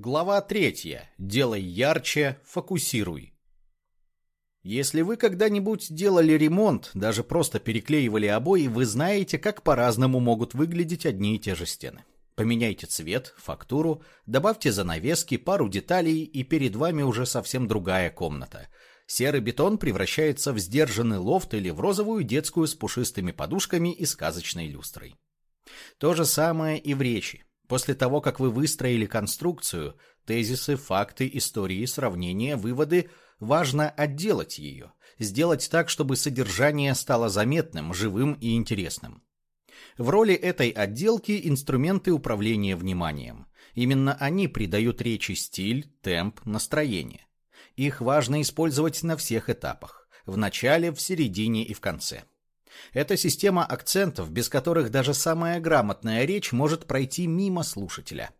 Глава третья. Делай ярче, фокусируй. Если вы когда-нибудь делали ремонт, даже просто переклеивали обои, вы знаете, как по-разному могут выглядеть одни и те же стены. Поменяйте цвет, фактуру, добавьте занавески, пару деталей, и перед вами уже совсем другая комната. Серый бетон превращается в сдержанный лофт или в розовую детскую с пушистыми подушками и сказочной люстрой. То же самое и в речи. После того, как вы выстроили конструкцию, тезисы, факты, истории, сравнения, выводы, важно отделать ее, сделать так, чтобы содержание стало заметным, живым и интересным. В роли этой отделки инструменты управления вниманием. Именно они придают речи стиль, темп, настроение. Их важно использовать на всех этапах – в начале, в середине и в конце. Это система акцентов, без которых даже самая грамотная речь может пройти мимо слушателя.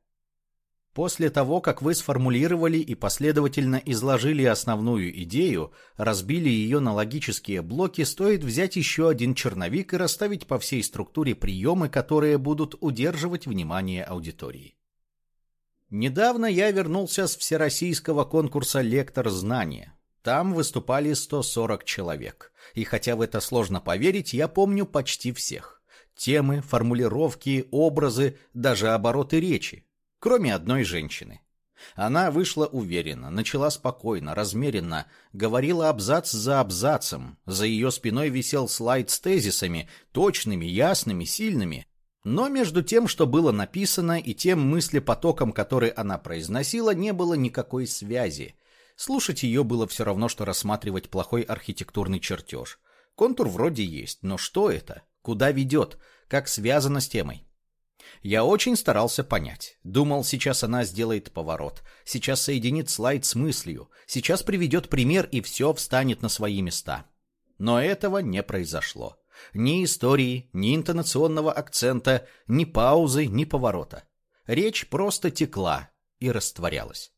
После того, как вы сформулировали и последовательно изложили основную идею, разбили ее на логические блоки, стоит взять еще один черновик и расставить по всей структуре приемы, которые будут удерживать внимание аудитории. Недавно я вернулся с всероссийского конкурса «Лектор знания». Там выступали 140 человек. И хотя в это сложно поверить, я помню почти всех. Темы, формулировки, образы, даже обороты речи. Кроме одной женщины. Она вышла уверенно, начала спокойно, размеренно, говорила абзац за абзацем. За ее спиной висел слайд с тезисами, точными, ясными, сильными. Но между тем, что было написано, и тем мыслепотоком, который она произносила, не было никакой связи. Слушать ее было все равно, что рассматривать плохой архитектурный чертеж. Контур вроде есть, но что это? Куда ведет? Как связано с темой? Я очень старался понять. Думал, сейчас она сделает поворот. Сейчас соединит слайд с мыслью. Сейчас приведет пример, и все встанет на свои места. Но этого не произошло. Ни истории, ни интонационного акцента, ни паузы, ни поворота. Речь просто текла и растворялась.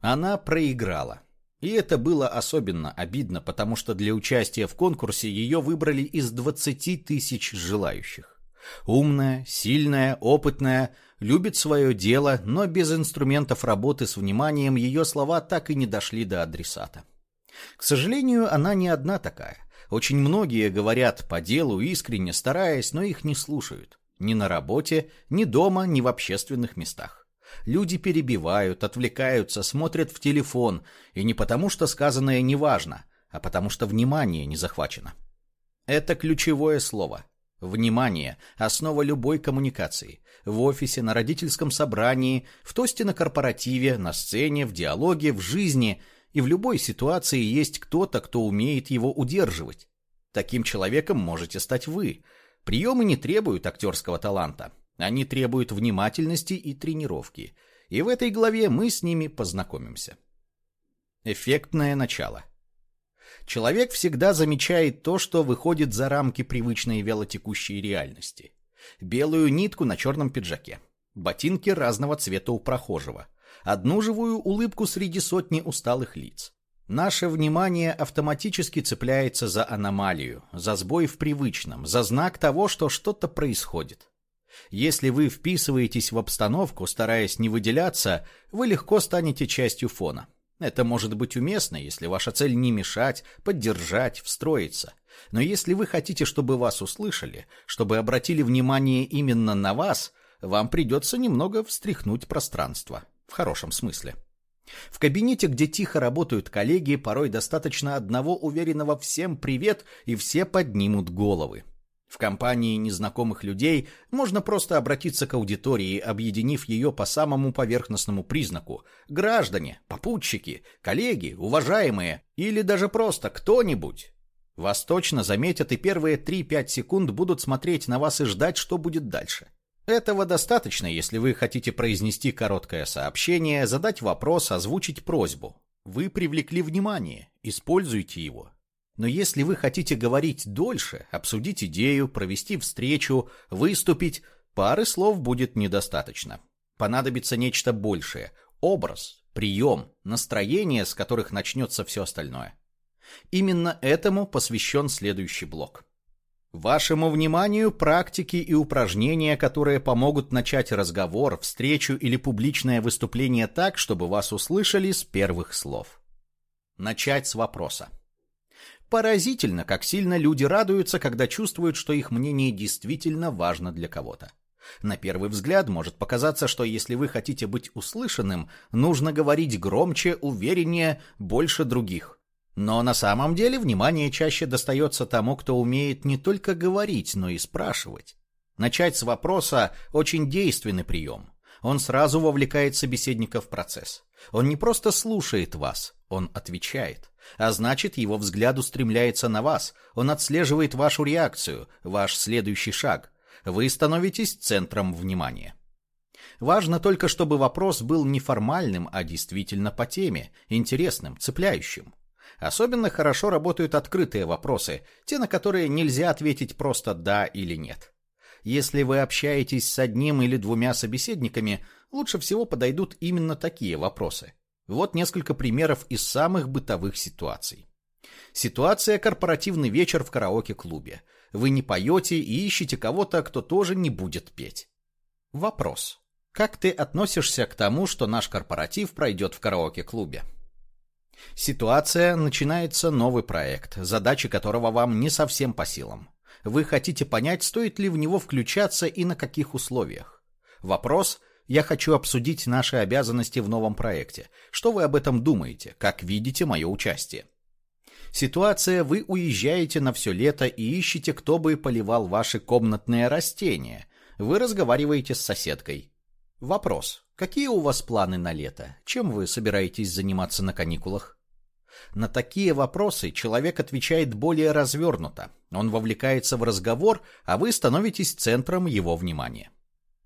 Она проиграла. И это было особенно обидно, потому что для участия в конкурсе ее выбрали из 20 тысяч желающих. Умная, сильная, опытная, любит свое дело, но без инструментов работы с вниманием ее слова так и не дошли до адресата. К сожалению, она не одна такая. Очень многие говорят по делу, искренне стараясь, но их не слушают. Ни на работе, ни дома, ни в общественных местах. Люди перебивают, отвлекаются, смотрят в телефон, и не потому, что сказанное не важно, а потому что внимание не захвачено. Это ключевое слово. Внимание – основа любой коммуникации. В офисе, на родительском собрании, в тосте на корпоративе, на сцене, в диалоге, в жизни и в любой ситуации есть кто-то, кто умеет его удерживать. Таким человеком можете стать вы. Приемы не требуют актерского таланта. Они требуют внимательности и тренировки, и в этой главе мы с ними познакомимся. Эффектное начало. Человек всегда замечает то, что выходит за рамки привычной вялотекущей реальности. Белую нитку на черном пиджаке, ботинки разного цвета у прохожего, одну живую улыбку среди сотни усталых лиц. Наше внимание автоматически цепляется за аномалию, за сбой в привычном, за знак того, что что-то происходит. Если вы вписываетесь в обстановку, стараясь не выделяться, вы легко станете частью фона. Это может быть уместно, если ваша цель не мешать, поддержать, встроиться. Но если вы хотите, чтобы вас услышали, чтобы обратили внимание именно на вас, вам придется немного встряхнуть пространство. В хорошем смысле. В кабинете, где тихо работают коллеги, порой достаточно одного уверенного «всем привет» и все поднимут головы. В компании незнакомых людей можно просто обратиться к аудитории, объединив ее по самому поверхностному признаку. Граждане, попутчики, коллеги, уважаемые или даже просто кто-нибудь. Вас точно заметят и первые 3-5 секунд будут смотреть на вас и ждать, что будет дальше. Этого достаточно, если вы хотите произнести короткое сообщение, задать вопрос, озвучить просьбу. Вы привлекли внимание, используйте его. Но если вы хотите говорить дольше, обсудить идею, провести встречу, выступить, пары слов будет недостаточно. Понадобится нечто большее – образ, прием, настроение, с которых начнется все остальное. Именно этому посвящен следующий блок. Вашему вниманию практики и упражнения, которые помогут начать разговор, встречу или публичное выступление так, чтобы вас услышали с первых слов. Начать с вопроса. Поразительно, как сильно люди радуются, когда чувствуют, что их мнение действительно важно для кого-то. На первый взгляд может показаться, что если вы хотите быть услышанным, нужно говорить громче, увереннее, больше других. Но на самом деле внимание чаще достается тому, кто умеет не только говорить, но и спрашивать. Начать с вопроса – очень действенный прием. Он сразу вовлекает собеседника в процесс. Он не просто слушает вас, он отвечает. А значит, его взгляд устремляется на вас, он отслеживает вашу реакцию, ваш следующий шаг. Вы становитесь центром внимания. Важно только, чтобы вопрос был не формальным, а действительно по теме, интересным, цепляющим. Особенно хорошо работают открытые вопросы, те, на которые нельзя ответить просто «да» или «нет». Если вы общаетесь с одним или двумя собеседниками, лучше всего подойдут именно такие вопросы. Вот несколько примеров из самых бытовых ситуаций. Ситуация «Корпоративный вечер в караоке-клубе». Вы не поете и ищете кого-то, кто тоже не будет петь. Вопрос. Как ты относишься к тому, что наш корпоратив пройдет в караоке-клубе? Ситуация начинается новый проект, задачи которого вам не совсем по силам. Вы хотите понять, стоит ли в него включаться и на каких условиях. Вопрос «Я хочу обсудить наши обязанности в новом проекте. Что вы об этом думаете? Как видите мое участие?» Ситуация «Вы уезжаете на все лето и ищете, кто бы поливал ваши комнатные растения. Вы разговариваете с соседкой. Вопрос Какие у вас планы на лето? Чем вы собираетесь заниматься на каникулах? На такие вопросы человек отвечает более развернуто. Он вовлекается в разговор, а вы становитесь центром его внимания.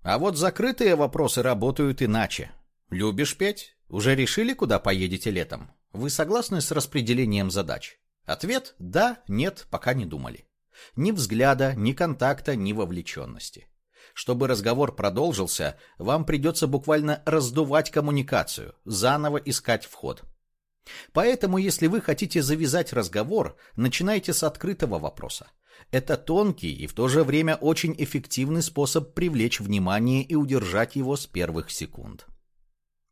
А вот закрытые вопросы работают иначе. Любишь петь? Уже решили, куда поедете летом? Вы согласны с распределением задач? Ответ – да, нет, пока не думали. Ни взгляда, ни контакта, ни вовлеченности. Чтобы разговор продолжился, вам придется буквально раздувать коммуникацию, заново искать вход. Поэтому, если вы хотите завязать разговор, начинайте с открытого вопроса. Это тонкий и в то же время очень эффективный способ привлечь внимание и удержать его с первых секунд.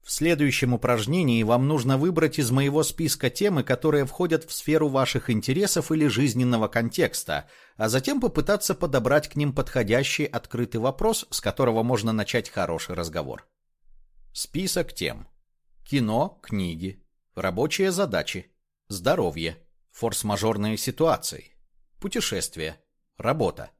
В следующем упражнении вам нужно выбрать из моего списка темы, которые входят в сферу ваших интересов или жизненного контекста, а затем попытаться подобрать к ним подходящий открытый вопрос, с которого можно начать хороший разговор. Список тем. Кино, книги, рабочие задачи, здоровье, форс-мажорные ситуации, путешествия, работа,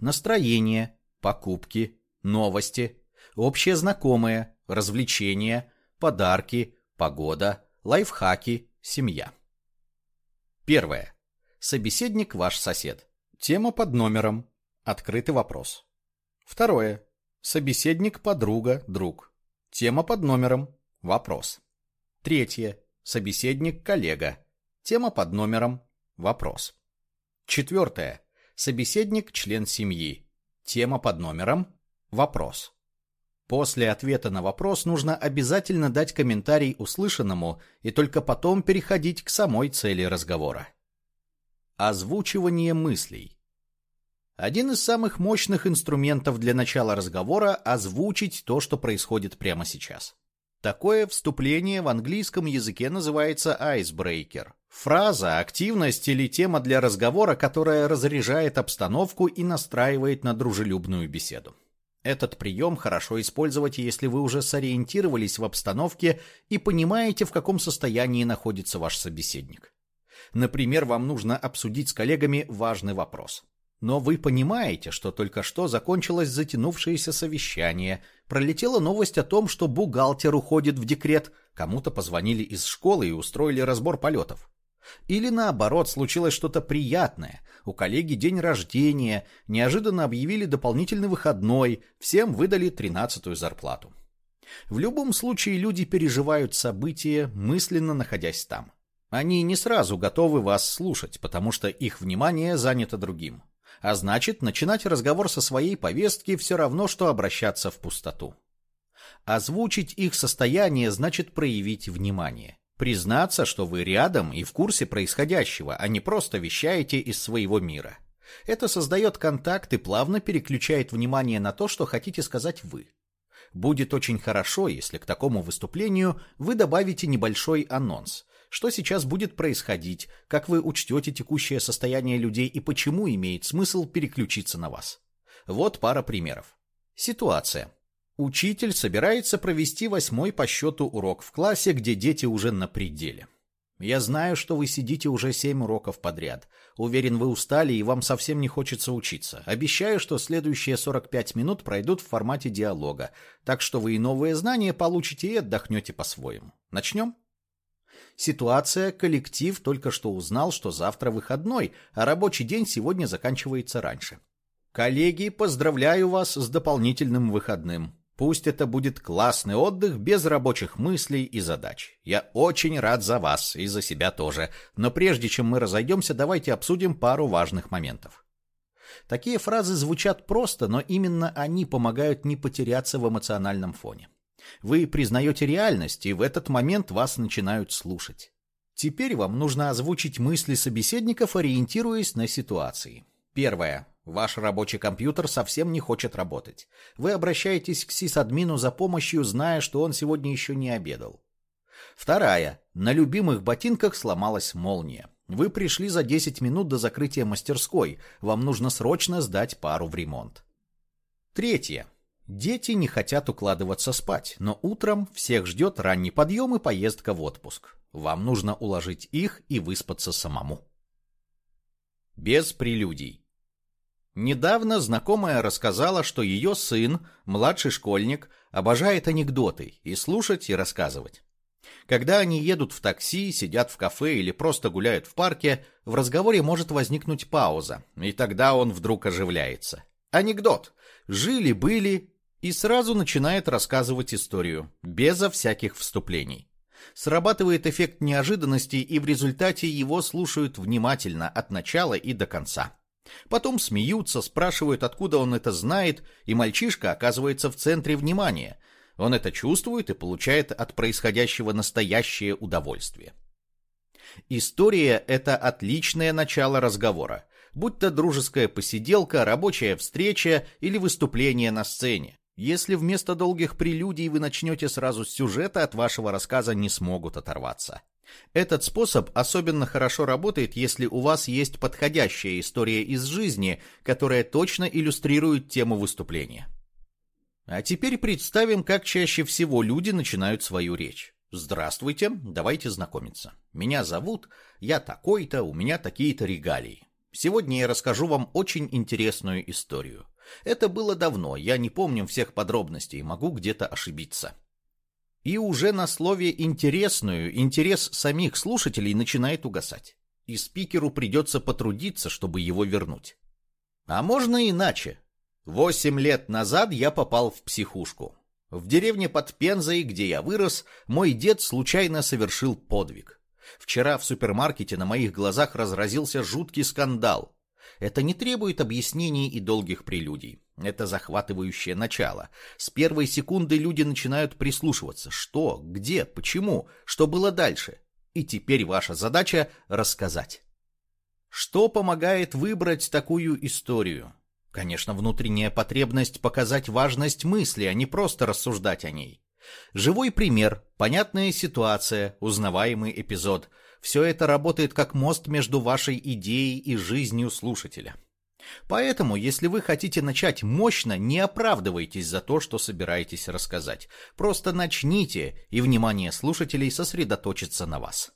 настроение, покупки, новости, общие знакомые, развлечения, подарки, погода, лайфхаки, семья. Первое. Собеседник ваш сосед. Тема под номером. Открытый вопрос. Второе. Собеседник подруга, друг. Тема под номером. Вопрос. Третье. Собеседник коллега. Тема под номером. Вопрос. Четвертое. Собеседник член семьи. Тема под номером. Вопрос. После ответа на вопрос нужно обязательно дать комментарий услышанному и только потом переходить к самой цели разговора. Озвучивание мыслей. Один из самых мощных инструментов для начала разговора – озвучить то, что происходит прямо сейчас. Такое вступление в английском языке называется icebreaker. Фраза, активность или тема для разговора, которая разряжает обстановку и настраивает на дружелюбную беседу. Этот прием хорошо использовать, если вы уже сориентировались в обстановке и понимаете, в каком состоянии находится ваш собеседник. Например, вам нужно обсудить с коллегами важный вопрос. Но вы понимаете, что только что закончилось затянувшееся совещание, пролетела новость о том, что бухгалтер уходит в декрет, кому-то позвонили из школы и устроили разбор полетов. Или наоборот, случилось что-то приятное. У коллеги день рождения, неожиданно объявили дополнительный выходной, всем выдали тринадцатую зарплату. В любом случае люди переживают события, мысленно находясь там. Они не сразу готовы вас слушать, потому что их внимание занято другим. А значит, начинать разговор со своей повестки все равно, что обращаться в пустоту. Озвучить их состояние значит проявить внимание. Признаться, что вы рядом и в курсе происходящего, а не просто вещаете из своего мира. Это создает контакт и плавно переключает внимание на то, что хотите сказать вы. Будет очень хорошо, если к такому выступлению вы добавите небольшой анонс. Что сейчас будет происходить, как вы учтете текущее состояние людей и почему имеет смысл переключиться на вас. Вот пара примеров. Ситуация. Учитель собирается провести восьмой по счету урок в классе, где дети уже на пределе. Я знаю, что вы сидите уже семь уроков подряд. Уверен, вы устали и вам совсем не хочется учиться. Обещаю, что следующие 45 минут пройдут в формате диалога, так что вы и новые знания получите и отдохнете по-своему. Начнем? Ситуация, коллектив только что узнал, что завтра выходной, а рабочий день сегодня заканчивается раньше. Коллеги, поздравляю вас с дополнительным выходным. Пусть это будет классный отдых без рабочих мыслей и задач. Я очень рад за вас и за себя тоже. Но прежде чем мы разойдемся, давайте обсудим пару важных моментов. Такие фразы звучат просто, но именно они помогают не потеряться в эмоциональном фоне. Вы признаете реальность, и в этот момент вас начинают слушать. Теперь вам нужно озвучить мысли собеседников, ориентируясь на ситуации. Первое. Ваш рабочий компьютер совсем не хочет работать. Вы обращаетесь к сисадмину за помощью, зная, что он сегодня еще не обедал. Вторая. На любимых ботинках сломалась молния. Вы пришли за 10 минут до закрытия мастерской. Вам нужно срочно сдать пару в ремонт. Третье. Дети не хотят укладываться спать, но утром всех ждет ранний подъем и поездка в отпуск. Вам нужно уложить их и выспаться самому. Без прелюдий. Недавно знакомая рассказала, что ее сын, младший школьник, обожает анекдоты и слушать, и рассказывать. Когда они едут в такси, сидят в кафе или просто гуляют в парке, в разговоре может возникнуть пауза, и тогда он вдруг оживляется. Анекдот. Жили-были, и сразу начинает рассказывать историю, безо всяких вступлений. Срабатывает эффект неожиданности, и в результате его слушают внимательно от начала и до конца. Потом смеются, спрашивают, откуда он это знает, и мальчишка оказывается в центре внимания. Он это чувствует и получает от происходящего настоящее удовольствие. История – это отличное начало разговора, будь то дружеская посиделка, рабочая встреча или выступление на сцене. Если вместо долгих прелюдий вы начнете сразу с сюжета, от вашего рассказа не смогут оторваться. Этот способ особенно хорошо работает, если у вас есть подходящая история из жизни, которая точно иллюстрирует тему выступления. А теперь представим, как чаще всего люди начинают свою речь. Здравствуйте, давайте знакомиться. Меня зовут, я такой-то, у меня такие-то регалии. Сегодня я расскажу вам очень интересную историю. Это было давно, я не помню всех подробностей, могу где-то ошибиться. И уже на слове «интересную» интерес самих слушателей начинает угасать. И спикеру придется потрудиться, чтобы его вернуть. А можно иначе. Восемь лет назад я попал в психушку. В деревне под Пензой, где я вырос, мой дед случайно совершил подвиг. Вчера в супермаркете на моих глазах разразился жуткий скандал. Это не требует объяснений и долгих прелюдий. Это захватывающее начало. С первой секунды люди начинают прислушиваться. Что, где, почему, что было дальше. И теперь ваша задача — рассказать. Что помогает выбрать такую историю? Конечно, внутренняя потребность показать важность мысли, а не просто рассуждать о ней. Живой пример, понятная ситуация, узнаваемый эпизод — все это работает как мост между вашей идеей и жизнью слушателя. Поэтому, если вы хотите начать мощно, не оправдывайтесь за то, что собираетесь рассказать. Просто начните, и внимание слушателей сосредоточится на вас.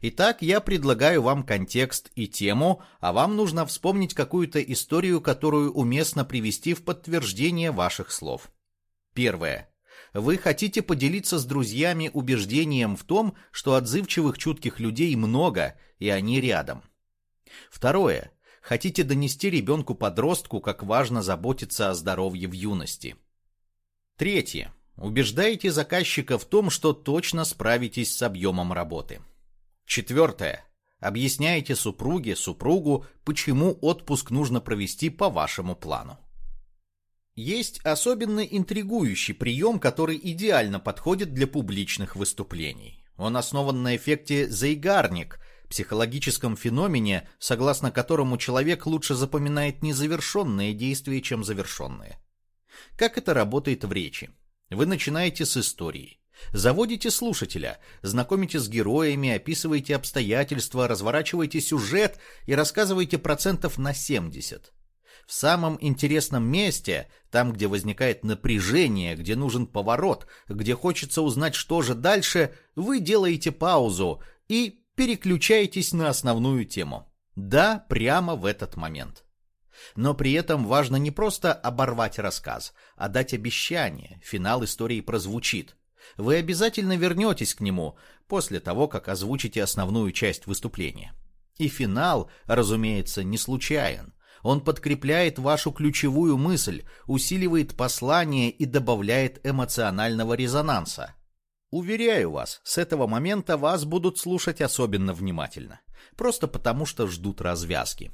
Итак, я предлагаю вам контекст и тему, а вам нужно вспомнить какую-то историю, которую уместно привести в подтверждение ваших слов. Первое. Вы хотите поделиться с друзьями убеждением в том, что отзывчивых чутких людей много, и они рядом. Второе хотите донести ребенку-подростку, как важно заботиться о здоровье в юности. Третье. Убеждаете заказчика в том, что точно справитесь с объемом работы. Четвертое. Объясняете супруге, супругу, почему отпуск нужно провести по вашему плану. Есть особенно интригующий прием, который идеально подходит для публичных выступлений. Он основан на эффекте «зайгарник», психологическом феномене, согласно которому человек лучше запоминает незавершенные действия, чем завершенные. Как это работает в речи? Вы начинаете с истории. Заводите слушателя, знакомите с героями, описываете обстоятельства, разворачиваете сюжет и рассказываете процентов на 70. В самом интересном месте, там, где возникает напряжение, где нужен поворот, где хочется узнать, что же дальше, вы делаете паузу и переключаетесь на основную тему. Да, прямо в этот момент. Но при этом важно не просто оборвать рассказ, а дать обещание, финал истории прозвучит. Вы обязательно вернетесь к нему после того, как озвучите основную часть выступления. И финал, разумеется, не случайен. Он подкрепляет вашу ключевую мысль, усиливает послание и добавляет эмоционального резонанса. Уверяю вас, с этого момента вас будут слушать особенно внимательно. Просто потому, что ждут развязки.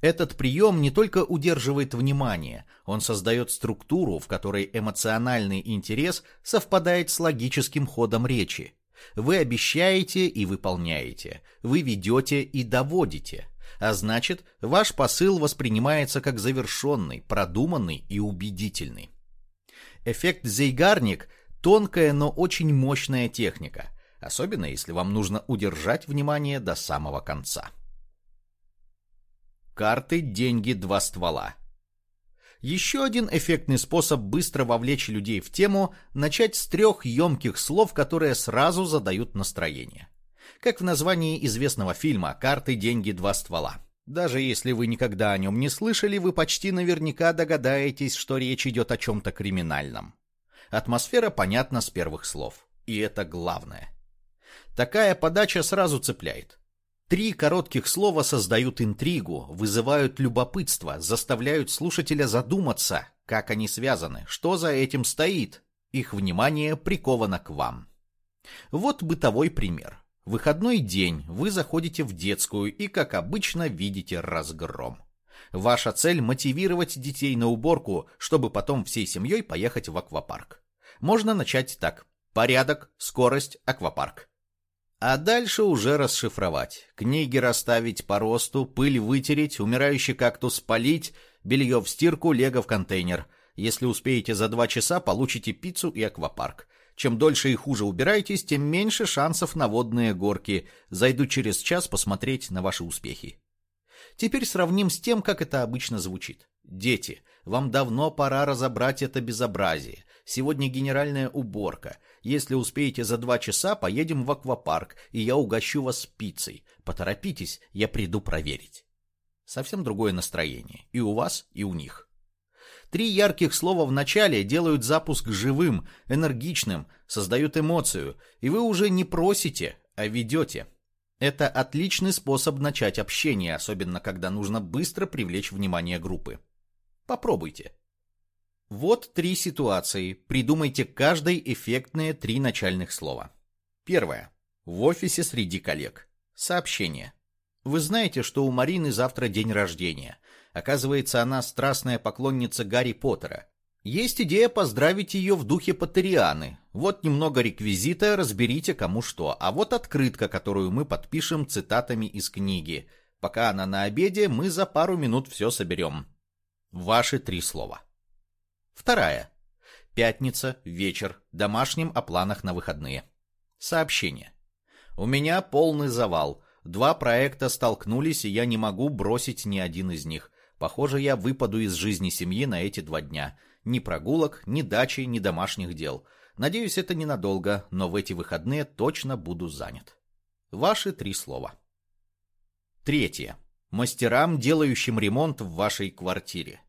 Этот прием не только удерживает внимание, он создает структуру, в которой эмоциональный интерес совпадает с логическим ходом речи. Вы обещаете и выполняете, вы ведете и доводите. А значит, ваш посыл воспринимается как завершенный, продуманный и убедительный. Эффект Зейгарник – тонкая, но очень мощная техника, особенно если вам нужно удержать внимание до самого конца. Карты, деньги, два ствола. Еще один эффектный способ быстро вовлечь людей в тему – начать с трех емких слов, которые сразу задают настроение. Как в названии известного фильма «Карты, деньги, два ствола». Даже если вы никогда о нем не слышали, вы почти наверняка догадаетесь, что речь идет о чем-то криминальном. Атмосфера понятна с первых слов. И это главное. Такая подача сразу цепляет. Три коротких слова создают интригу, вызывают любопытство, заставляют слушателя задуматься, как они связаны, что за этим стоит. Их внимание приковано к вам. Вот бытовой пример. Выходной день, вы заходите в детскую и, как обычно, видите разгром. Ваша цель – мотивировать детей на уборку, чтобы потом всей семьей поехать в аквапарк. Можно начать так. Порядок, скорость, аквапарк. А дальше уже расшифровать. Книги расставить по росту, пыль вытереть, умирающий кактус полить, белье в стирку, лего в контейнер. Если успеете за два часа, получите пиццу и аквапарк. Чем дольше и хуже убираетесь, тем меньше шансов на водные горки. Зайду через час посмотреть на ваши успехи. Теперь сравним с тем, как это обычно звучит. Дети, вам давно пора разобрать это безобразие. Сегодня генеральная уборка. Если успеете за два часа, поедем в аквапарк, и я угощу вас пиццей. Поторопитесь, я приду проверить. Совсем другое настроение. И у вас, и у них. Три ярких слова в начале делают запуск живым, энергичным, создают эмоцию, и вы уже не просите, а ведете. Это отличный способ начать общение, особенно когда нужно быстро привлечь внимание группы. Попробуйте. Вот три ситуации. Придумайте каждой эффектные три начальных слова. Первое. В офисе среди коллег. Сообщение. Вы знаете, что у Марины завтра день рождения. Оказывается, она страстная поклонница Гарри Поттера. Есть идея поздравить ее в духе Поттерианы. Вот немного реквизита, разберите кому что. А вот открытка, которую мы подпишем цитатами из книги. Пока она на обеде, мы за пару минут все соберем. Ваши три слова. Вторая. Пятница, вечер, домашним о планах на выходные. Сообщение. У меня полный завал. Два проекта столкнулись, и я не могу бросить ни один из них. Похоже, я выпаду из жизни семьи на эти два дня. Ни прогулок, ни дачи, ни домашних дел. Надеюсь, это ненадолго, но в эти выходные точно буду занят. Ваши три слова. Третье. Мастерам, делающим ремонт в вашей квартире.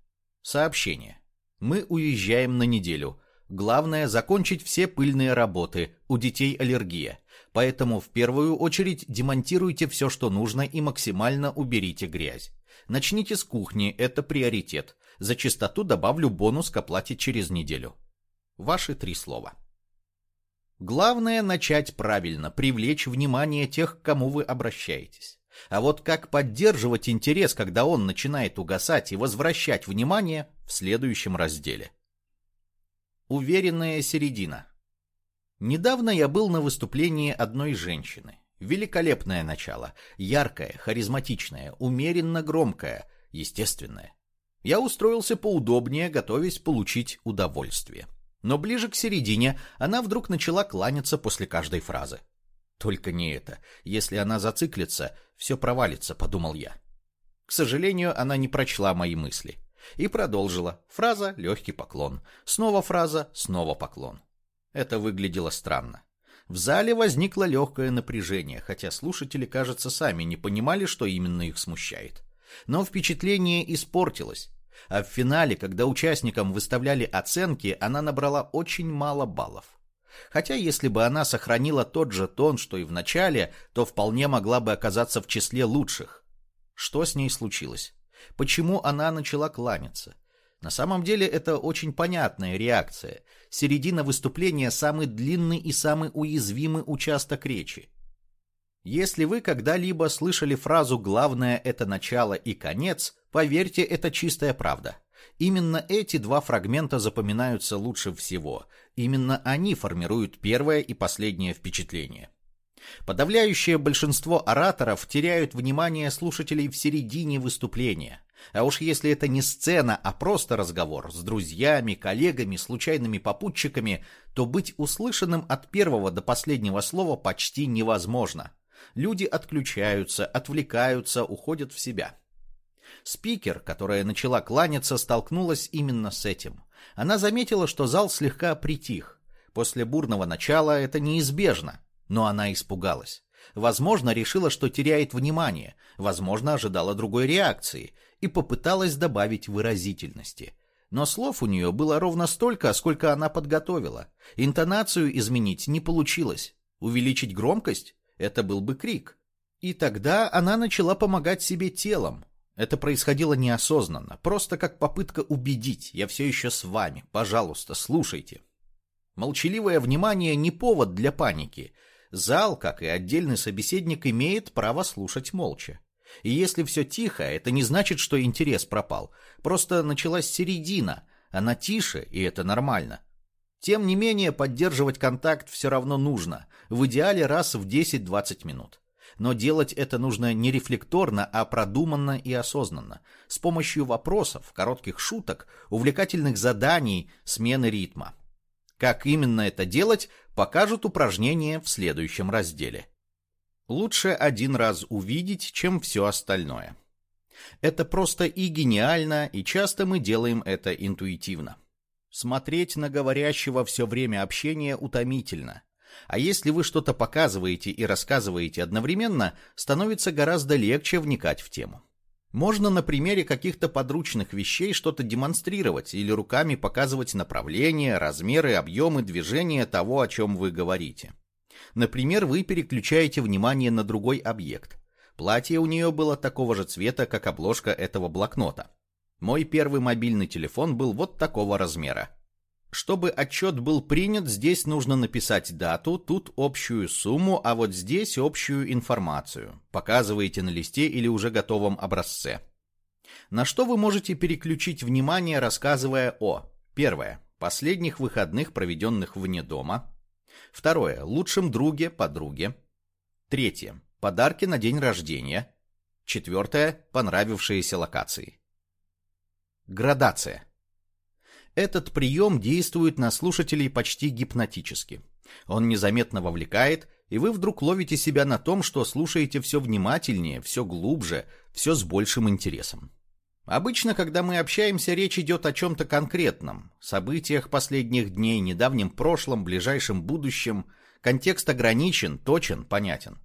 Сообщение. Мы уезжаем на неделю. Главное закончить все пыльные работы. У детей аллергия. Поэтому в первую очередь демонтируйте все, что нужно, и максимально уберите грязь. Начните с кухни, это приоритет. За чистоту добавлю бонус к оплате через неделю. Ваши три слова. Главное начать правильно, привлечь внимание тех, к кому вы обращаетесь. А вот как поддерживать интерес, когда он начинает угасать и возвращать внимание в следующем разделе. Уверенная середина. Недавно я был на выступлении одной женщины. Великолепное начало. Яркое, харизматичное, умеренно громкое, естественное. Я устроился поудобнее, готовясь получить удовольствие. Но ближе к середине она вдруг начала кланяться после каждой фразы. Только не это. Если она зациклится, все провалится, подумал я. К сожалению, она не прочла мои мысли. И продолжила. Фраза «легкий поклон». Снова фраза «снова поклон». Это выглядело странно. В зале возникло легкое напряжение, хотя слушатели, кажется, сами не понимали, что именно их смущает. Но впечатление испортилось. А в финале, когда участникам выставляли оценки, она набрала очень мало баллов. Хотя если бы она сохранила тот же тон, что и в начале, то вполне могла бы оказаться в числе лучших. Что с ней случилось? Почему она начала кланяться? На самом деле это очень понятная реакция. Середина выступления – самый длинный и самый уязвимый участок речи. Если вы когда-либо слышали фразу «главное – это начало и конец», поверьте, это чистая правда. Именно эти два фрагмента запоминаются лучше всего. Именно они формируют первое и последнее впечатление. Подавляющее большинство ораторов теряют внимание слушателей в середине выступления. А уж если это не сцена, а просто разговор с друзьями, коллегами, случайными попутчиками, то быть услышанным от первого до последнего слова почти невозможно. Люди отключаются, отвлекаются, уходят в себя. Спикер, которая начала кланяться, столкнулась именно с этим. Она заметила, что зал слегка притих. После бурного начала это неизбежно, но она испугалась. Возможно, решила, что теряет внимание, возможно, ожидала другой реакции и попыталась добавить выразительности. Но слов у нее было ровно столько, сколько она подготовила. Интонацию изменить не получилось. Увеличить громкость — это был бы крик. И тогда она начала помогать себе телом. Это происходило неосознанно, просто как попытка убедить «я все еще с вами, пожалуйста, слушайте». Молчаливое внимание не повод для паники — Зал, как и отдельный собеседник, имеет право слушать молча. И если все тихо, это не значит, что интерес пропал. Просто началась середина, она тише, и это нормально. Тем не менее, поддерживать контакт все равно нужно, в идеале раз в 10-20 минут. Но делать это нужно не рефлекторно, а продуманно и осознанно, с помощью вопросов, коротких шуток, увлекательных заданий, смены ритма. Как именно это делать, покажут упражнения в следующем разделе. Лучше один раз увидеть, чем все остальное. Это просто и гениально, и часто мы делаем это интуитивно. Смотреть на говорящего все время общения утомительно. А если вы что-то показываете и рассказываете одновременно, становится гораздо легче вникать в тему. Можно на примере каких-то подручных вещей что-то демонстрировать или руками показывать направление, размеры, объемы движения того, о чем вы говорите. Например, вы переключаете внимание на другой объект. Платье у нее было такого же цвета, как обложка этого блокнота. Мой первый мобильный телефон был вот такого размера. Чтобы отчет был принят, здесь нужно написать дату, тут общую сумму, а вот здесь общую информацию. Показываете на листе или уже готовом образце. На что вы можете переключить внимание, рассказывая о Первое. Последних выходных, проведенных вне дома. Второе. Лучшем друге, подруге. Третье. Подарки на день рождения. Четвертое. Понравившиеся локации. Градация. Этот прием действует на слушателей почти гипнотически. Он незаметно вовлекает, и вы вдруг ловите себя на том, что слушаете все внимательнее, все глубже, все с большим интересом. Обычно, когда мы общаемся, речь идет о чем-то конкретном, событиях последних дней, недавнем прошлом, ближайшем будущем. Контекст ограничен, точен, понятен.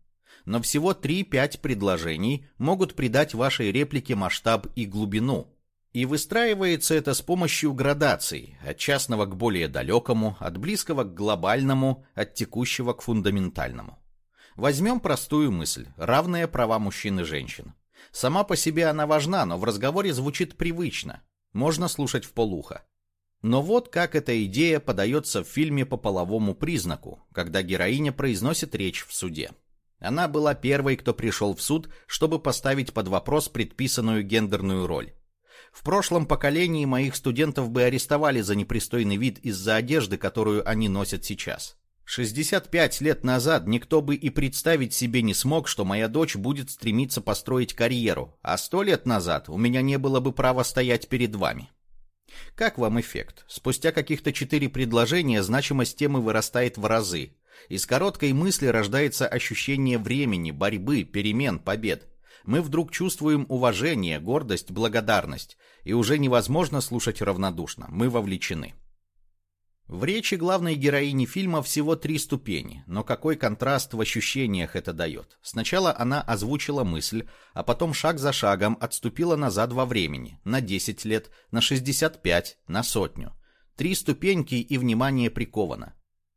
Но всего 3-5 предложений могут придать вашей реплике масштаб и глубину – и выстраивается это с помощью градаций, от частного к более далекому, от близкого к глобальному, от текущего к фундаментальному. Возьмем простую мысль – равные права мужчин и женщин. Сама по себе она важна, но в разговоре звучит привычно. Можно слушать в полухо. Но вот как эта идея подается в фильме по половому признаку, когда героиня произносит речь в суде. Она была первой, кто пришел в суд, чтобы поставить под вопрос предписанную гендерную роль. В прошлом поколении моих студентов бы арестовали за непристойный вид из-за одежды, которую они носят сейчас. 65 лет назад никто бы и представить себе не смог, что моя дочь будет стремиться построить карьеру, а сто лет назад у меня не было бы права стоять перед вами. Как вам эффект? Спустя каких-то четыре предложения значимость темы вырастает в разы. Из короткой мысли рождается ощущение времени, борьбы, перемен, побед. Мы вдруг чувствуем уважение, гордость, благодарность, и уже невозможно слушать равнодушно, мы вовлечены. В речи главной героини фильма всего три ступени, но какой контраст в ощущениях это дает. Сначала она озвучила мысль, а потом шаг за шагом отступила назад во времени, на 10 лет, на 65, на сотню. Три ступеньки и внимание приковано.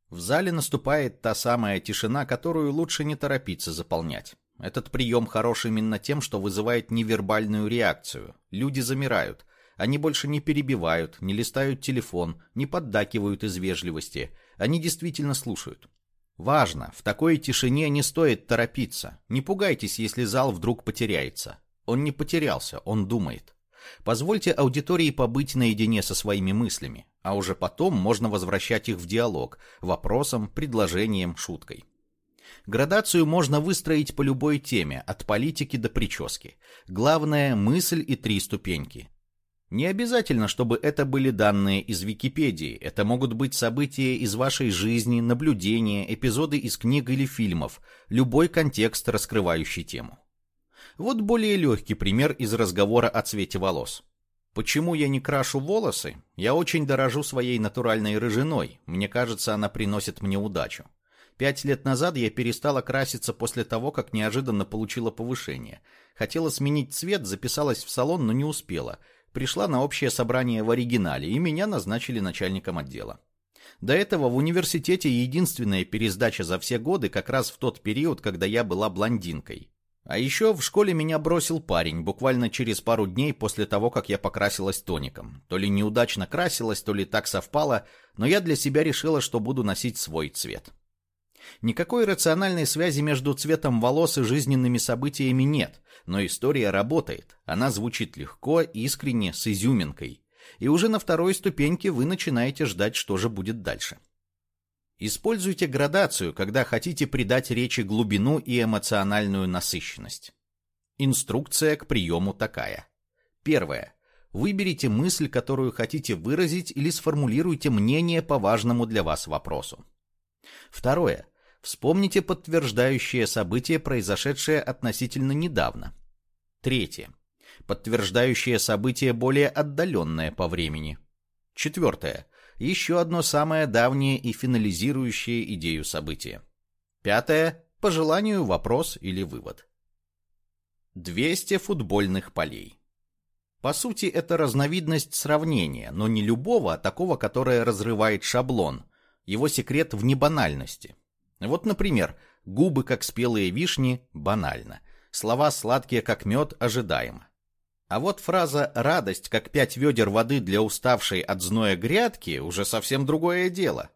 В зале наступает та самая тишина, которую лучше не торопиться заполнять. Этот прием хорош именно тем, что вызывает невербальную реакцию. Люди замирают, они больше не перебивают, не листают телефон, не поддакивают из вежливости. Они действительно слушают. Важно, в такой тишине не стоит торопиться. Не пугайтесь, если зал вдруг потеряется. Он не потерялся, он думает. Позвольте аудитории побыть наедине со своими мыслями, а уже потом можно возвращать их в диалог, вопросом, предложением, шуткой. Градацию можно выстроить по любой теме, от политики до прически. Главное – мысль и три ступеньки. Не обязательно, чтобы это были данные из Википедии. Это могут быть события из вашей жизни, наблюдения, эпизоды из книг или фильмов, любой контекст, раскрывающий тему. Вот более легкий пример из разговора о цвете волос. Почему я не крашу волосы? Я очень дорожу своей натуральной рыжиной. Мне кажется, она приносит мне удачу. Пять лет назад я перестала краситься после того, как неожиданно получила повышение. Хотела сменить цвет, записалась в салон, но не успела – пришла на общее собрание в оригинале, и меня назначили начальником отдела. До этого в университете единственная пересдача за все годы как раз в тот период, когда я была блондинкой. А еще в школе меня бросил парень, буквально через пару дней после того, как я покрасилась тоником. То ли неудачно красилась, то ли так совпало, но я для себя решила, что буду носить свой цвет. Никакой рациональной связи между цветом волос и жизненными событиями нет, но история работает. Она звучит легко, искренне, с изюминкой. И уже на второй ступеньке вы начинаете ждать, что же будет дальше. Используйте градацию, когда хотите придать речи глубину и эмоциональную насыщенность. Инструкция к приему такая. Первое. Выберите мысль, которую хотите выразить, или сформулируйте мнение по важному для вас вопросу. Второе. Вспомните подтверждающее событие, произошедшее относительно недавно. Третье. Подтверждающее событие более отдаленное по времени. Четвертое. Еще одно самое давнее и финализирующее идею события. Пятое. По желанию вопрос или вывод. 200 футбольных полей. По сути, это разновидность сравнения, но не любого, а такого, которое разрывает шаблон. Его секрет в небанальности. Вот, например, губы, как спелые вишни, банально. Слова сладкие, как мед, ожидаемо. А вот фраза «радость, как пять ведер воды для уставшей от зноя грядки» уже совсем другое дело.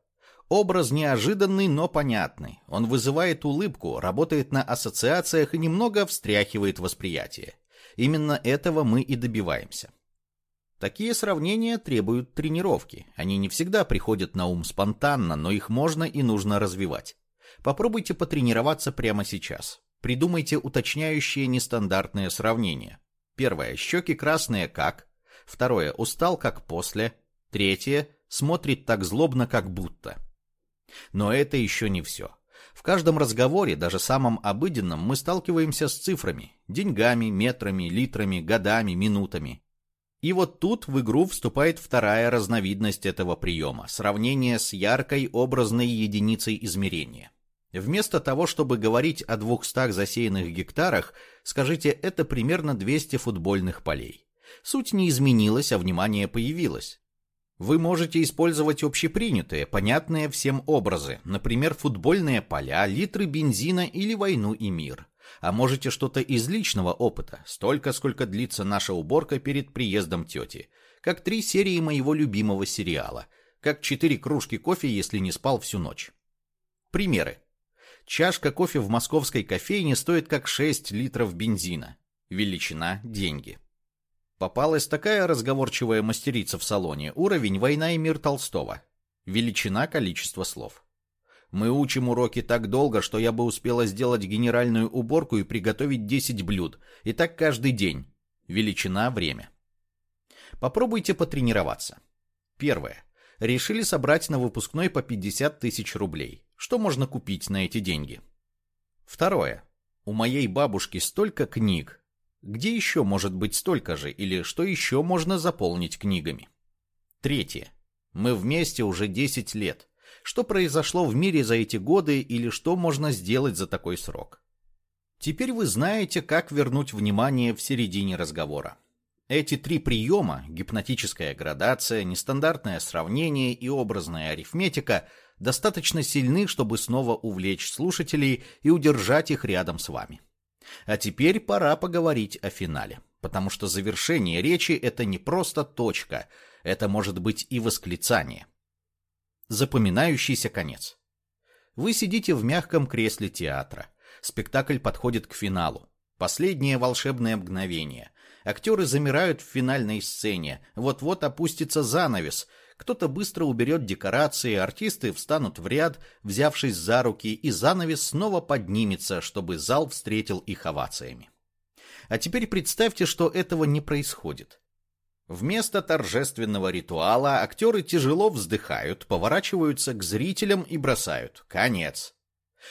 Образ неожиданный, но понятный. Он вызывает улыбку, работает на ассоциациях и немного встряхивает восприятие. Именно этого мы и добиваемся. Такие сравнения требуют тренировки. Они не всегда приходят на ум спонтанно, но их можно и нужно развивать. Попробуйте потренироваться прямо сейчас. Придумайте уточняющие нестандартные сравнения. Первое. Щеки красные как. Второе. Устал как после. Третье. Смотрит так злобно как будто. Но это еще не все. В каждом разговоре, даже самом обыденном, мы сталкиваемся с цифрами. Деньгами, метрами, литрами, годами, минутами. И вот тут в игру вступает вторая разновидность этого приема – сравнение с яркой образной единицей измерения. Вместо того, чтобы говорить о 200 засеянных гектарах, скажите, это примерно 200 футбольных полей. Суть не изменилась, а внимание появилось. Вы можете использовать общепринятые, понятные всем образы, например, футбольные поля, литры бензина или войну и мир. А можете что-то из личного опыта, столько, сколько длится наша уборка перед приездом тети, как три серии моего любимого сериала, как четыре кружки кофе, если не спал всю ночь. Примеры. Чашка кофе в московской кофейне стоит как 6 литров бензина. Величина – деньги. Попалась такая разговорчивая мастерица в салоне. Уровень «Война и мир» Толстого. Величина – количество слов. Мы учим уроки так долго, что я бы успела сделать генеральную уборку и приготовить 10 блюд. И так каждый день. Величина – время. Попробуйте потренироваться. Первое. Решили собрать на выпускной по 50 тысяч рублей. Что можно купить на эти деньги? Второе. У моей бабушки столько книг. Где еще может быть столько же? Или что еще можно заполнить книгами? Третье. Мы вместе уже 10 лет. Что произошло в мире за эти годы или что можно сделать за такой срок? Теперь вы знаете, как вернуть внимание в середине разговора. Эти три приема – гипнотическая градация, нестандартное сравнение и образная арифметика – достаточно сильны, чтобы снова увлечь слушателей и удержать их рядом с вами. А теперь пора поговорить о финале, потому что завершение речи – это не просто точка, это может быть и восклицание. Запоминающийся конец. Вы сидите в мягком кресле театра. Спектакль подходит к финалу. Последнее волшебное мгновение. Актеры замирают в финальной сцене. Вот-вот опустится занавес. Кто-то быстро уберет декорации, артисты встанут в ряд, взявшись за руки, и занавес снова поднимется, чтобы зал встретил их овациями. А теперь представьте, что этого не происходит. Вместо торжественного ритуала актеры тяжело вздыхают, поворачиваются к зрителям и бросают «конец».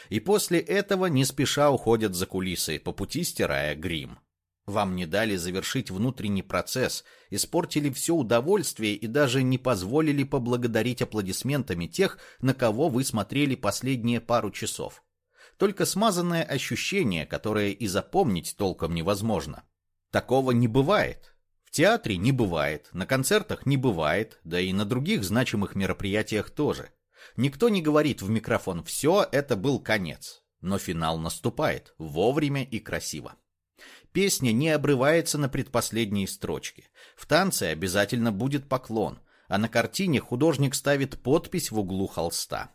И после этого не спеша уходят за кулисы, по пути стирая грим. Вам не дали завершить внутренний процесс, испортили все удовольствие и даже не позволили поблагодарить аплодисментами тех, на кого вы смотрели последние пару часов. Только смазанное ощущение, которое и запомнить толком невозможно. Такого не бывает. В театре не бывает, на концертах не бывает, да и на других значимых мероприятиях тоже. Никто не говорит в микрофон «все, это был конец». Но финал наступает, вовремя и красиво. Песня не обрывается на предпоследней строчке. В танце обязательно будет поклон, а на картине художник ставит подпись в углу холста.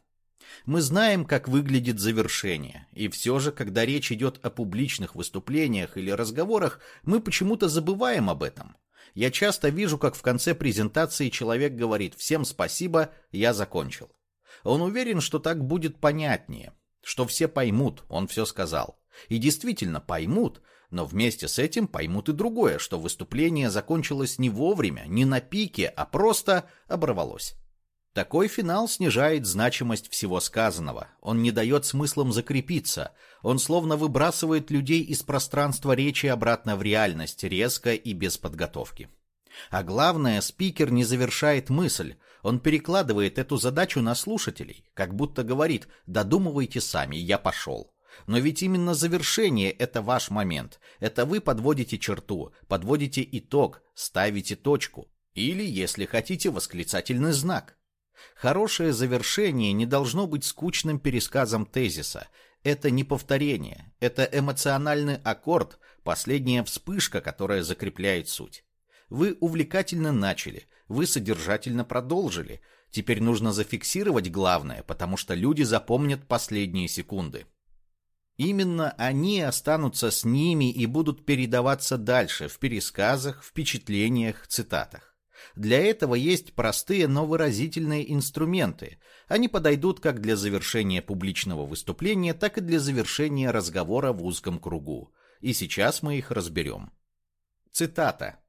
Мы знаем, как выглядит завершение, и все же, когда речь идет о публичных выступлениях или разговорах, мы почему-то забываем об этом. Я часто вижу, как в конце презентации человек говорит «Всем спасибо, я закончил». Он уверен, что так будет понятнее, что все поймут, он все сказал. И действительно поймут, но вместе с этим поймут и другое, что выступление закончилось не вовремя, не на пике, а просто оборвалось. Такой финал снижает значимость всего сказанного. Он не дает смыслам закрепиться. Он словно выбрасывает людей из пространства речи обратно в реальность, резко и без подготовки. А главное, спикер не завершает мысль. Он перекладывает эту задачу на слушателей, как будто говорит «додумывайте сами, я пошел». Но ведь именно завершение – это ваш момент. Это вы подводите черту, подводите итог, ставите точку. Или, если хотите, восклицательный знак. Хорошее завершение не должно быть скучным пересказом тезиса. Это не повторение, это эмоциональный аккорд, последняя вспышка, которая закрепляет суть. Вы увлекательно начали, вы содержательно продолжили. Теперь нужно зафиксировать главное, потому что люди запомнят последние секунды. Именно они останутся с ними и будут передаваться дальше в пересказах, впечатлениях, цитатах. Для этого есть простые, но выразительные инструменты. Они подойдут как для завершения публичного выступления, так и для завершения разговора в узком кругу. И сейчас мы их разберем. Цитата.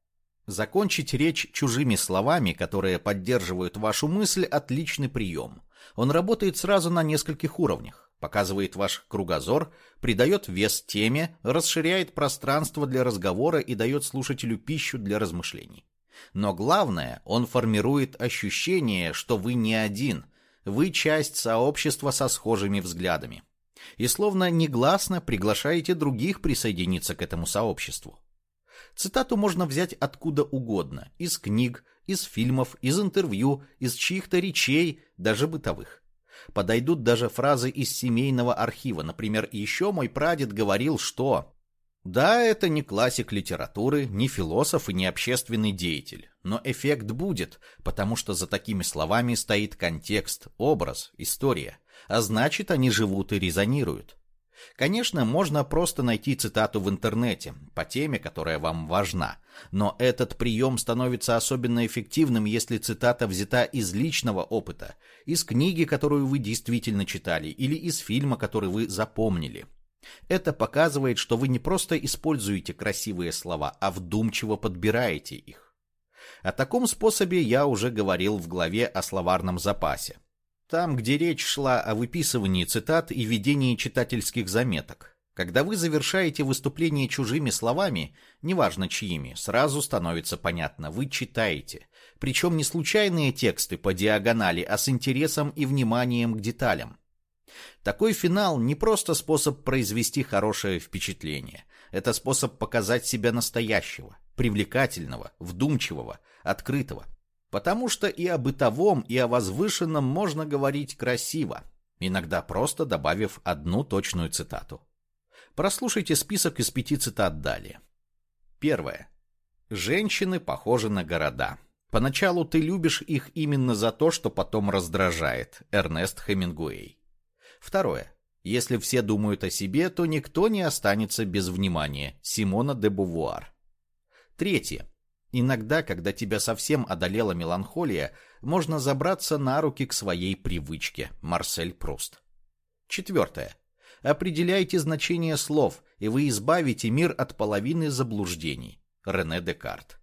Закончить речь чужими словами, которые поддерживают вашу мысль, отличный прием. Он работает сразу на нескольких уровнях. Показывает ваш кругозор, придает вес теме, расширяет пространство для разговора и дает слушателю пищу для размышлений. Но главное, он формирует ощущение, что вы не один, вы часть сообщества со схожими взглядами. И словно негласно приглашаете других присоединиться к этому сообществу. Цитату можно взять откуда угодно, из книг, из фильмов, из интервью, из чьих-то речей, даже бытовых. Подойдут даже фразы из семейного архива. Например, «Еще мой прадед говорил, что...» Да, это не классик литературы, не философ и не общественный деятель, но эффект будет, потому что за такими словами стоит контекст, образ, история, а значит, они живут и резонируют. Конечно, можно просто найти цитату в интернете по теме, которая вам важна, но этот прием становится особенно эффективным, если цитата взята из личного опыта, из книги, которую вы действительно читали, или из фильма, который вы запомнили. Это показывает, что вы не просто используете красивые слова, а вдумчиво подбираете их. О таком способе я уже говорил в главе о словарном запасе. Там, где речь шла о выписывании цитат и ведении читательских заметок. Когда вы завершаете выступление чужими словами, неважно чьими, сразу становится понятно, вы читаете. Причем не случайные тексты по диагонали, а с интересом и вниманием к деталям. Такой финал не просто способ произвести хорошее впечатление. Это способ показать себя настоящего, привлекательного, вдумчивого, открытого. Потому что и о бытовом, и о возвышенном можно говорить красиво, иногда просто добавив одну точную цитату. Прослушайте список из пяти цитат далее. Первое. Женщины похожи на города. Поначалу ты любишь их именно за то, что потом раздражает. Эрнест Хемингуэй. Второе. Если все думают о себе, то никто не останется без внимания. Симона де Бувуар. Третье. Иногда, когда тебя совсем одолела меланхолия, можно забраться на руки к своей привычке. Марсель Пруст. Четвертое. Определяйте значение слов, и вы избавите мир от половины заблуждений. Рене Декарт.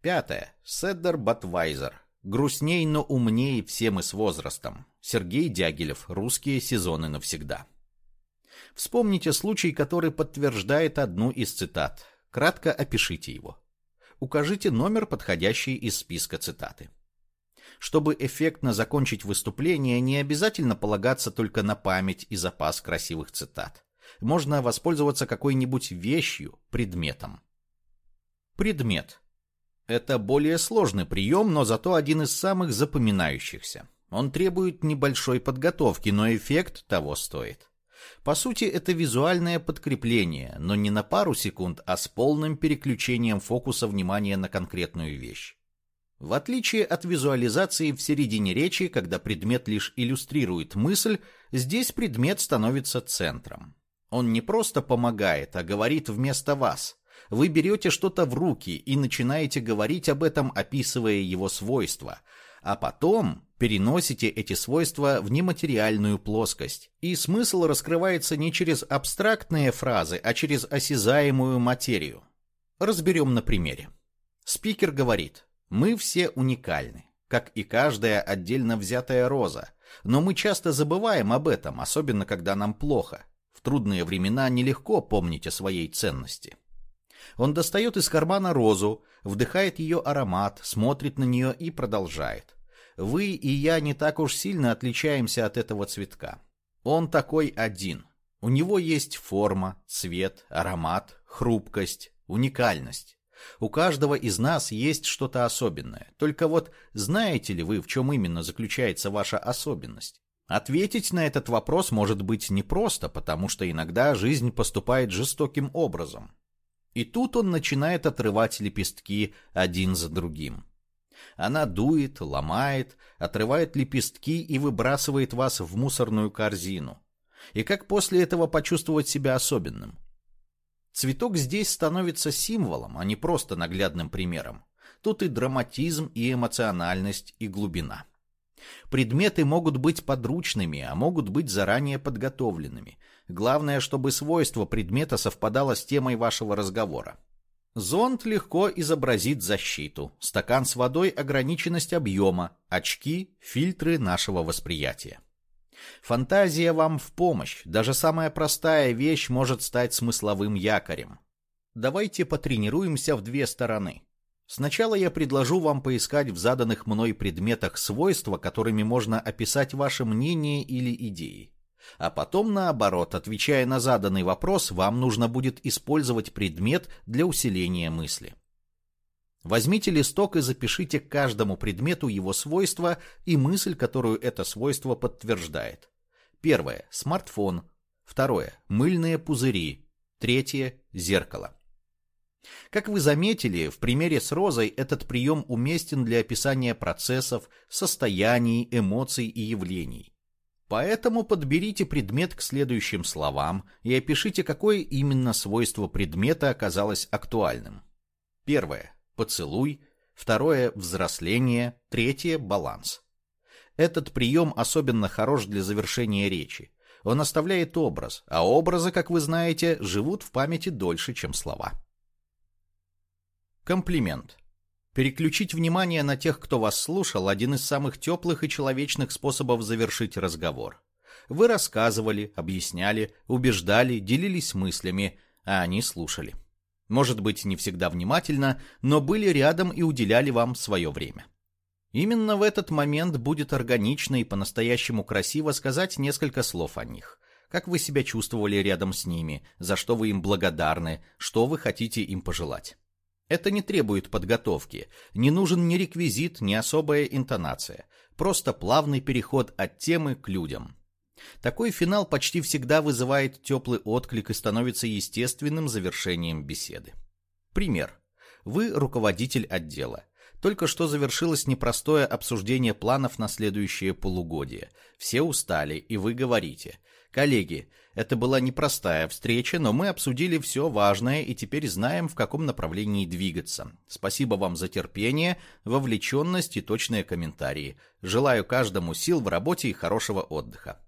Пятое. Седдер Батвайзер. Грустней, но умнее все мы с возрастом. Сергей Дягилев. Русские сезоны навсегда. Вспомните случай, который подтверждает одну из цитат. Кратко опишите его укажите номер, подходящий из списка цитаты. Чтобы эффектно закончить выступление, не обязательно полагаться только на память и запас красивых цитат. Можно воспользоваться какой-нибудь вещью, предметом. Предмет. Это более сложный прием, но зато один из самых запоминающихся. Он требует небольшой подготовки, но эффект того стоит. По сути, это визуальное подкрепление, но не на пару секунд, а с полным переключением фокуса внимания на конкретную вещь. В отличие от визуализации в середине речи, когда предмет лишь иллюстрирует мысль, здесь предмет становится центром. Он не просто помогает, а говорит вместо вас. Вы берете что-то в руки и начинаете говорить об этом, описывая его свойства, а потом переносите эти свойства в нематериальную плоскость, и смысл раскрывается не через абстрактные фразы, а через осязаемую материю. Разберем на примере. Спикер говорит, мы все уникальны, как и каждая отдельно взятая роза, но мы часто забываем об этом, особенно когда нам плохо. В трудные времена нелегко помнить о своей ценности. Он достает из кармана розу, вдыхает ее аромат, смотрит на нее и продолжает. Вы и я не так уж сильно отличаемся от этого цветка. Он такой один. У него есть форма, цвет, аромат, хрупкость, уникальность. У каждого из нас есть что-то особенное. Только вот знаете ли вы, в чем именно заключается ваша особенность? Ответить на этот вопрос может быть непросто, потому что иногда жизнь поступает жестоким образом. И тут он начинает отрывать лепестки один за другим. Она дует, ломает, отрывает лепестки и выбрасывает вас в мусорную корзину. И как после этого почувствовать себя особенным? Цветок здесь становится символом, а не просто наглядным примером. Тут и драматизм, и эмоциональность, и глубина. Предметы могут быть подручными, а могут быть заранее подготовленными. Главное, чтобы свойство предмета совпадало с темой вашего разговора. Зонт легко изобразит защиту, стакан с водой – ограниченность объема, очки – фильтры нашего восприятия. Фантазия вам в помощь, даже самая простая вещь может стать смысловым якорем. Давайте потренируемся в две стороны. Сначала я предложу вам поискать в заданных мной предметах свойства, которыми можно описать ваше мнение или идеи. А потом, наоборот, отвечая на заданный вопрос, вам нужно будет использовать предмет для усиления мысли. Возьмите листок и запишите каждому предмету его свойства и мысль, которую это свойство подтверждает. Первое – смартфон. Второе – мыльные пузыри. Третье – зеркало. Как вы заметили, в примере с розой этот прием уместен для описания процессов, состояний, эмоций и явлений. Поэтому подберите предмет к следующим словам и опишите, какое именно свойство предмета оказалось актуальным. Первое – поцелуй. Второе – взросление. Третье – баланс. Этот прием особенно хорош для завершения речи. Он оставляет образ, а образы, как вы знаете, живут в памяти дольше, чем слова. Комплимент. Переключить внимание на тех, кто вас слушал, один из самых теплых и человечных способов завершить разговор. Вы рассказывали, объясняли, убеждали, делились мыслями, а они слушали. Может быть, не всегда внимательно, но были рядом и уделяли вам свое время. Именно в этот момент будет органично и по-настоящему красиво сказать несколько слов о них. Как вы себя чувствовали рядом с ними, за что вы им благодарны, что вы хотите им пожелать. Это не требует подготовки, не нужен ни реквизит, ни особая интонация, просто плавный переход от темы к людям. Такой финал почти всегда вызывает теплый отклик и становится естественным завершением беседы. Пример. Вы руководитель отдела. Только что завершилось непростое обсуждение планов на следующее полугодие. Все устали, и вы говорите – Коллеги, это была непростая встреча, но мы обсудили все важное и теперь знаем, в каком направлении двигаться. Спасибо вам за терпение, вовлеченность и точные комментарии. Желаю каждому сил в работе и хорошего отдыха.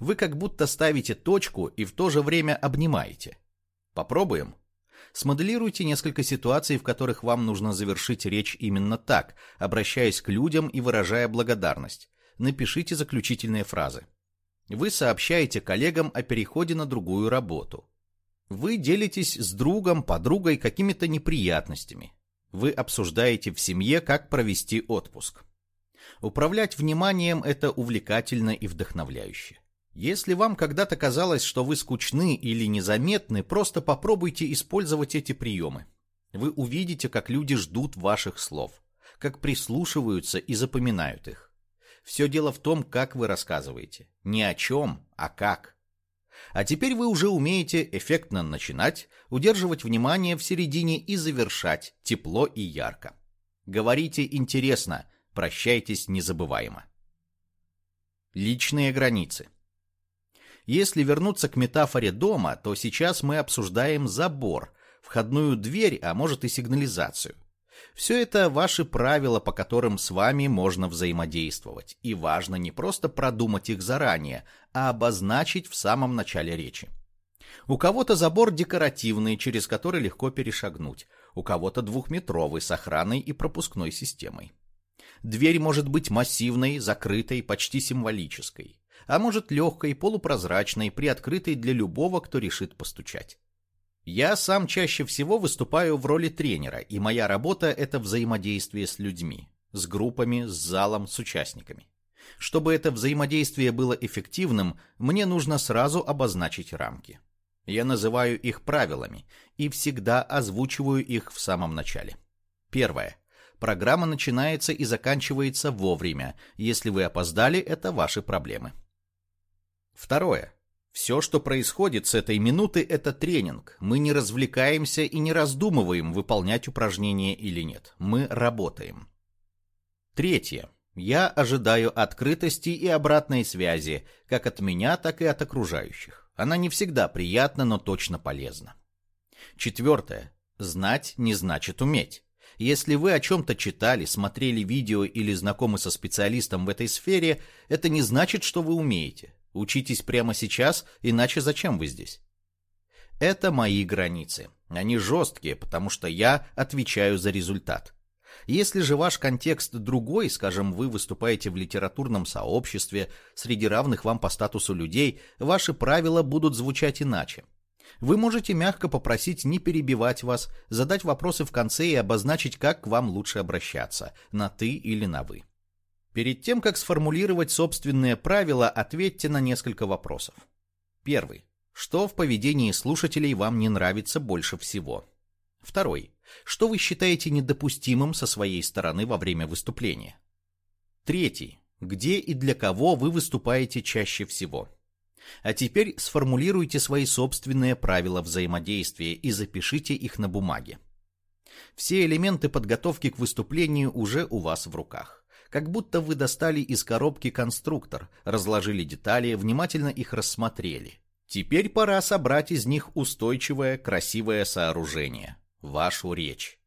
Вы как будто ставите точку и в то же время обнимаете. Попробуем? Смоделируйте несколько ситуаций, в которых вам нужно завершить речь именно так, обращаясь к людям и выражая благодарность. Напишите заключительные фразы. Вы сообщаете коллегам о переходе на другую работу. Вы делитесь с другом, подругой какими-то неприятностями. Вы обсуждаете в семье, как провести отпуск. Управлять вниманием – это увлекательно и вдохновляюще. Если вам когда-то казалось, что вы скучны или незаметны, просто попробуйте использовать эти приемы. Вы увидите, как люди ждут ваших слов, как прислушиваются и запоминают их. Все дело в том, как вы рассказываете. Не о чем, а как. А теперь вы уже умеете эффектно начинать, удерживать внимание в середине и завершать тепло и ярко. Говорите интересно, прощайтесь незабываемо. Личные границы. Если вернуться к метафоре дома, то сейчас мы обсуждаем забор, входную дверь, а может и сигнализацию. Все это ваши правила, по которым с вами можно взаимодействовать. И важно не просто продумать их заранее, а обозначить в самом начале речи. У кого-то забор декоративный, через который легко перешагнуть. У кого-то двухметровый с охраной и пропускной системой. Дверь может быть массивной, закрытой, почти символической. А может легкой, полупрозрачной, приоткрытой для любого, кто решит постучать. Я сам чаще всего выступаю в роли тренера, и моя работа – это взаимодействие с людьми, с группами, с залом, с участниками. Чтобы это взаимодействие было эффективным, мне нужно сразу обозначить рамки. Я называю их правилами и всегда озвучиваю их в самом начале. Первое. Программа начинается и заканчивается вовремя. Если вы опоздали, это ваши проблемы. Второе. Все, что происходит с этой минуты, это тренинг. Мы не развлекаемся и не раздумываем, выполнять упражнение или нет. Мы работаем. Третье. Я ожидаю открытости и обратной связи, как от меня, так и от окружающих. Она не всегда приятна, но точно полезна. Четвертое. Знать не значит уметь. Если вы о чем-то читали, смотрели видео или знакомы со специалистом в этой сфере, это не значит, что вы умеете. Учитесь прямо сейчас, иначе зачем вы здесь? Это мои границы. Они жесткие, потому что я отвечаю за результат. Если же ваш контекст другой, скажем, вы выступаете в литературном сообществе, среди равных вам по статусу людей, ваши правила будут звучать иначе. Вы можете мягко попросить не перебивать вас, задать вопросы в конце и обозначить, как к вам лучше обращаться, на «ты» или на «вы». Перед тем, как сформулировать собственные правила, ответьте на несколько вопросов. Первый. Что в поведении слушателей вам не нравится больше всего? Второй. Что вы считаете недопустимым со своей стороны во время выступления? Третий. Где и для кого вы выступаете чаще всего? А теперь сформулируйте свои собственные правила взаимодействия и запишите их на бумаге. Все элементы подготовки к выступлению уже у вас в руках. Как будто вы достали из коробки конструктор, разложили детали, внимательно их рассмотрели. Теперь пора собрать из них устойчивое, красивое сооружение – вашу речь.